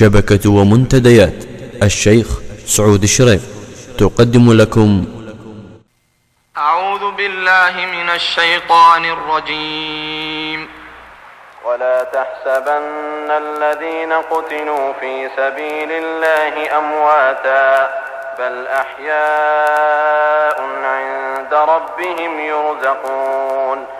شبكة ومنتديات. الشيخ سعود الشريف. تقدم لكم. أعوذ بالله من الشيطان الرجيم. ولا تحسبن الذين قتلوا في سبيل الله أمواتا بل أحياء عند ربهم يرزقون.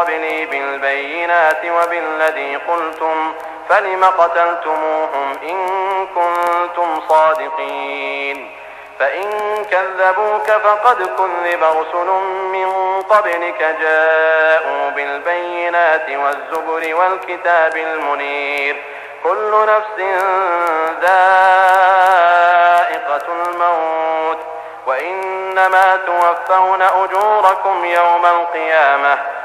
قبلي بالبينات وبالذي قلتم فلم قتلتموهم إن كنتم صادقين؟ فإن كذبوك فقد كذب رسل من قبلك جاءوا بالبينات والزبر والكتاب المنير. كل نفس ذائقة الموت وإنما توفون أجوركم يوم القيامة.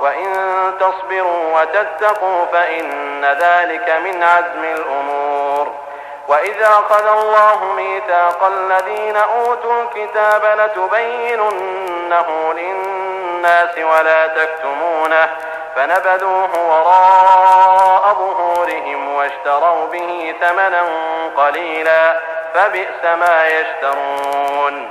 وإن تصبروا وتتقوا فإن ذلك من عزم الأمور. وإذا أخذ الله ميثاق الذين أوتوا الكتاب لتبيننه للناس ولا تكتمونه فنبذوه وراء ظهورهم واشتروا به ثمنا قليلا فبئس ما يشترون.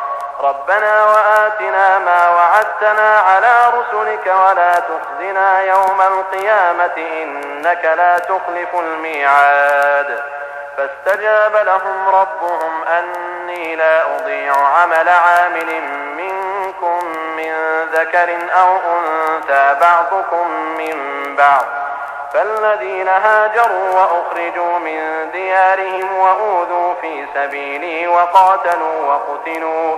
ربنا وآتنا ما وعدتنا على رسلك ولا تخزنا يوم القيامة إنك لا تخلف الميعاد. فاستجاب لهم ربهم أني لا أضيع عمل عامل منكم من ذكر أو أنثى بعضكم من بعض. فالذين هاجروا وأخرجوا من ديارهم وأوذوا في سبيلي وقاتلوا وقتلوا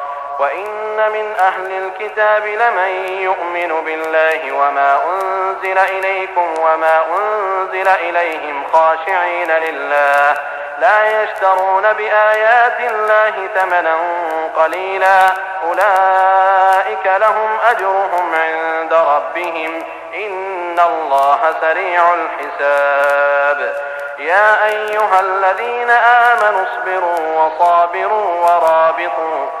وإن من أهل الكتاب لمن يؤمن بالله وما أنزل إليكم وما أنزل إليهم خاشعين لله لا يشترون بآيات الله ثمنا قليلا أولئك لهم أجرهم عند ربهم إن الله سريع الحساب يا أيها الذين آمنوا اصبروا وصابروا ورابطوا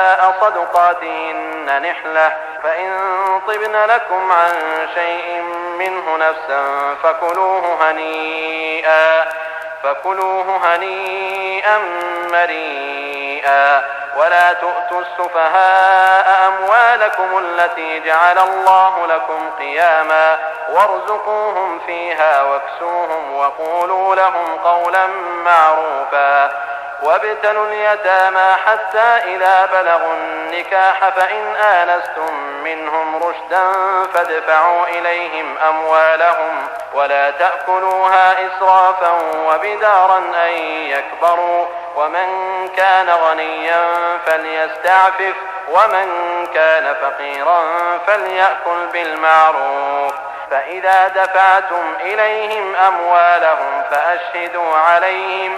صدقاتهن نحلة فإن طبن لكم عن شيء منه نفسا فكلوه هنيئا فكلوه هنيئا مريئا ولا تؤتوا السفهاء أموالكم التي جعل الله لكم قياما وارزقوهم فيها واكسوهم وقولوا لهم قولا معروفا وابتلوا اليتامى حتى إذا بلغوا النكاح فإن آنستم منهم رشدا فادفعوا إليهم أموالهم ولا تأكلوها إسرافا وبدارا أن يكبروا ومن كان غنيا فليستعفف ومن كان فقيرا فليأكل بالمعروف فإذا دفعتم إليهم أموالهم فأشهدوا عليهم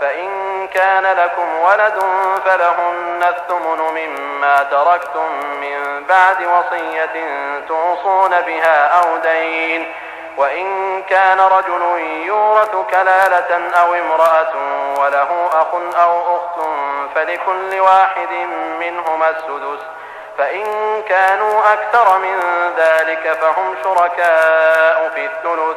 فإن كان لكم ولد فلهن الثمن مما تركتم من بعد وصية توصون بها أو دين. وإن كان رجل يورث كلالة أو امرأة وله أخ أو أخت فلكل واحد منهما السدس. فإن كانوا أكثر من ذلك فهم شركاء في الثلث.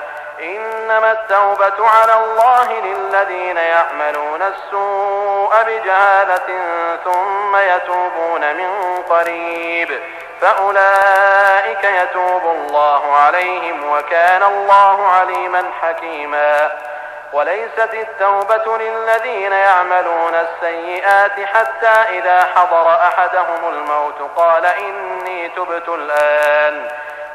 إنما التوبة على الله للذين يعملون السوء بجهالة ثم يتوبون من قريب. فأولئك يتوب الله عليهم وكان الله عليما حكيما. وليست التوبة للذين يعملون السيئات حتى إذا حضر أحدهم الموت قال إني تبت الآن.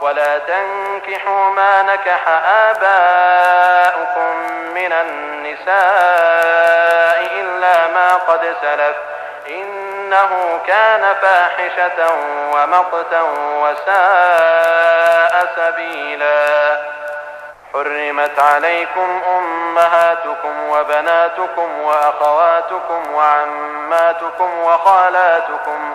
ولا تنكحوا ما نكح آباؤكم من النساء إلا ما قد سلف. إنه كان فاحشة ومقتا وساء سبيلا. حرمت عليكم أمهاتكم وبناتكم وأخواتكم وعماتكم وخالاتكم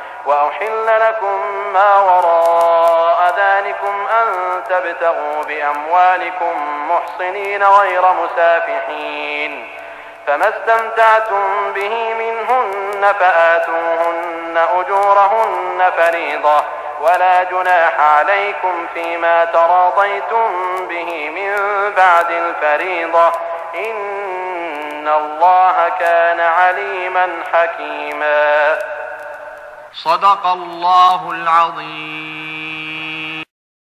وأحل لكم ما وراء ذلكم أن تبتغوا بأموالكم محصنين غير مسافحين فما استمتعتم به منهن فآتوهن أجورهن فريضة ولا جناح عليكم فيما تراضيتم به من بعد الفريضة إن الله كان عليما حكيما صدق الله العظيم.